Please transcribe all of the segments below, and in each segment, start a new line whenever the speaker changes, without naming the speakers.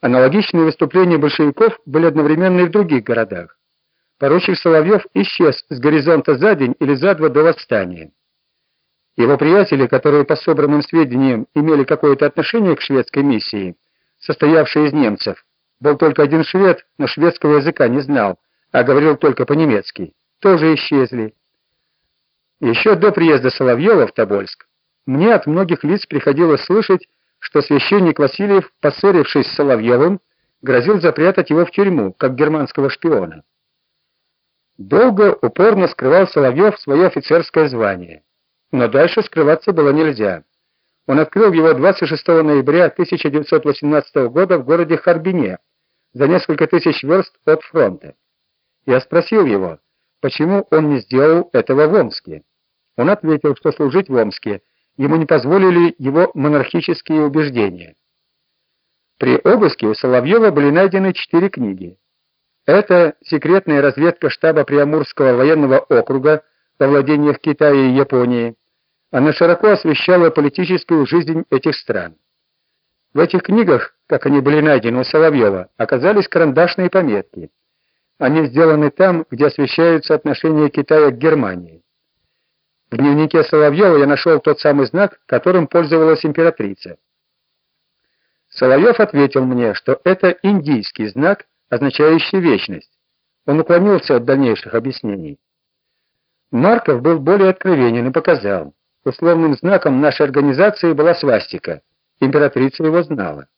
Аналогичные выступления большевиков были одновременно и в других городах. Поручик Соловьев исчез с горизонта за день или за два до восстания. Его приятели, которые по собранным сведениям имели какое-то отношение к шведской миссии, состоявшей из немцев, был только один швед, но шведского языка не знал, а говорил только по-немецки, тоже исчезли. Еще до приезда Соловьева в Тобольск мне от многих лиц приходилось слышать, что священник Васильев, поссорившись с Соловьевым, грозил запрятать его в тюрьму, как германского шпиона. Долго упорно скрывал Соловьев свое офицерское звание, но дальше скрываться было нельзя. Он открыл его 26 ноября 1918 года в городе Харбине, за несколько тысяч верст от фронта. Я спросил его, почему он не сделал этого в Омске. Он ответил, что служить в Омске ему не позволили его монархические убеждения. При обыске у Соловьева были найдены четыре книги. Это секретная разведка штаба Приамурского военного округа во владениях Китая и Японии. Она широко освещала политическую жизнь этих стран. В этих книгах, как они были найдены у Соловьева, оказались карандашные пометки. Они сделаны там, где освещаются отношения Китая к Германии. В дневнике Соловьева я нашел тот самый знак, которым пользовалась императрица. Соловьев ответил мне, что это индийский знак, означающий вечность. Он уклонился от дальнейших объяснений. Марков был более откровенен и показал, условным знаком нашей организации была свастика. Императрица его знала.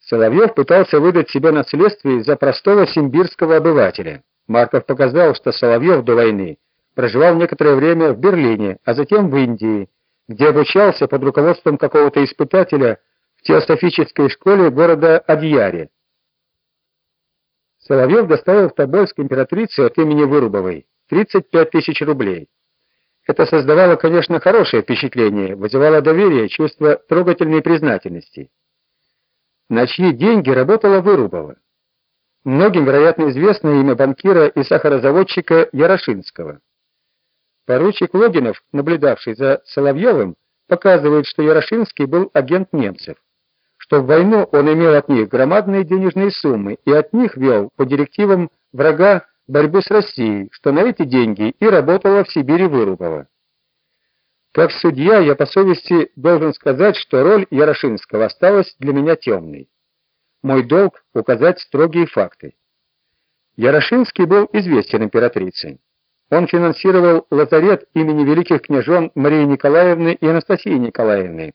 Соловьев пытался выдать себя на следствие за простого симбирского обывателя. Марков показал, что Соловьев до войны проживал некоторое время в Берлине, а затем в Индии, где обучался под руководством какого-то испытателя в теософической школе города Адьяре. Соловьев доставил в Тобольск императрице от имени Вырубовой 35 тысяч рублей. Это создавало, конечно, хорошее впечатление, вызывало доверие, чувство трогательной признательности. На чьи деньги работала Вырубова? Многим, вероятно, известно имя банкира и сахарозаводчика Ярошинского. Поручик Логинов, наблюдавший за Соловьевым, показывает, что Ярошинский был агент немцев, что в войну он имел от них громадные денежные суммы и от них вел по директивам врага борьбу с Россией, что на эти деньги и работала в Сибири Вырубова. Как судья я по совести должен сказать, что роль Ярошинского осталась для меня темной. Мой долг указать строгие факты. Ярошинский был известен императрице. Он финансировал лазарет имени великих княжон Марии Николаевны и Анастасии Николаевны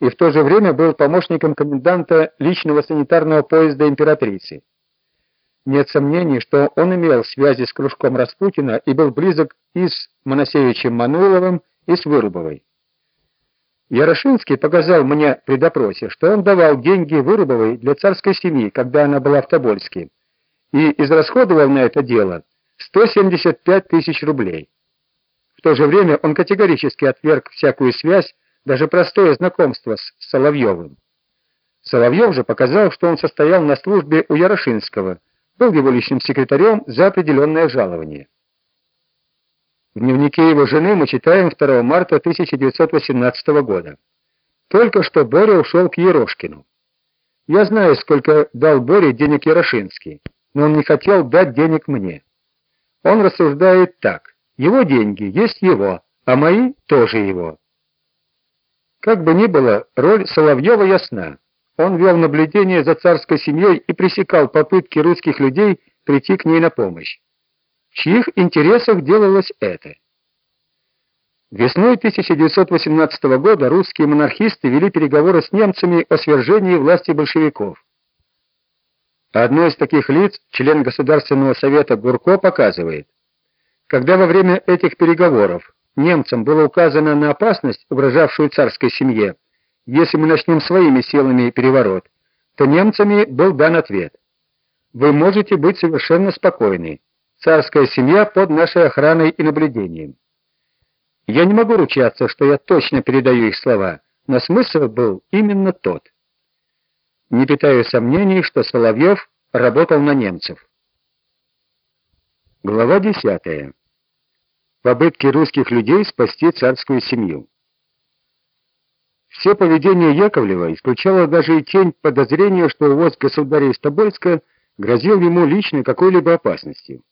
и в то же время был помощником коменданта личного санитарного поезда императрицы. Нет сомнений, что он имел связи с кружком Распутина и был близок и с Моносевичем Мануиловым, и с Вырубовой. Ярошинский показал мне при допросе, что он давал деньги Вырубовой для царской семьи, когда она была в Тобольске, и израсходовал на это дело 175 тысяч рублей. В то же время он категорически отверг всякую связь, даже простое знакомство с Соловьевым. Соловьев же показал, что он состоял на службе у Ярошинского, был его личным секретарем за определенное жалование. В дневнике его жены мы читаем 2 марта 1918 года. Только что Боря ушел к Ерошкину. Я знаю, сколько дал Боре денег Ярошинский, но он не хотел дать денег мне. Он рассуждает так: его деньги есть его, а мои тоже его. Как бы ни было, роль Соловьева ясна. Он вел наблюдение за царской семьей и пресекал попытки русских людей прийти к ней на помощь. В чьих интересах делалось это? Весной 1918 года русские монархисты вели переговоры с немцами о свержении власти большевиков. Одно из таких лиц, член Государственного совета Гурко, показывает, когда во время этих переговоров немцам было указано на опасность, угрожавшую царской семье, если мы начнем своими силами переворот, то немцами был дан ответ: вы можете быть совершенно спокойны. Царская семья под нашей охраной и наблюдением. Я не могу ручаться, что я точно передаю их слова, но смысл был именно тот. Не питаю сомнений, что Соловьев работал на немцев. Глава 10. Попытки русских людей спасти царскую семью. Все поведение Яковлева исключало даже и тень подозрения, что увоз государя из Тобольска грозил ему лично какой-либо опасностью.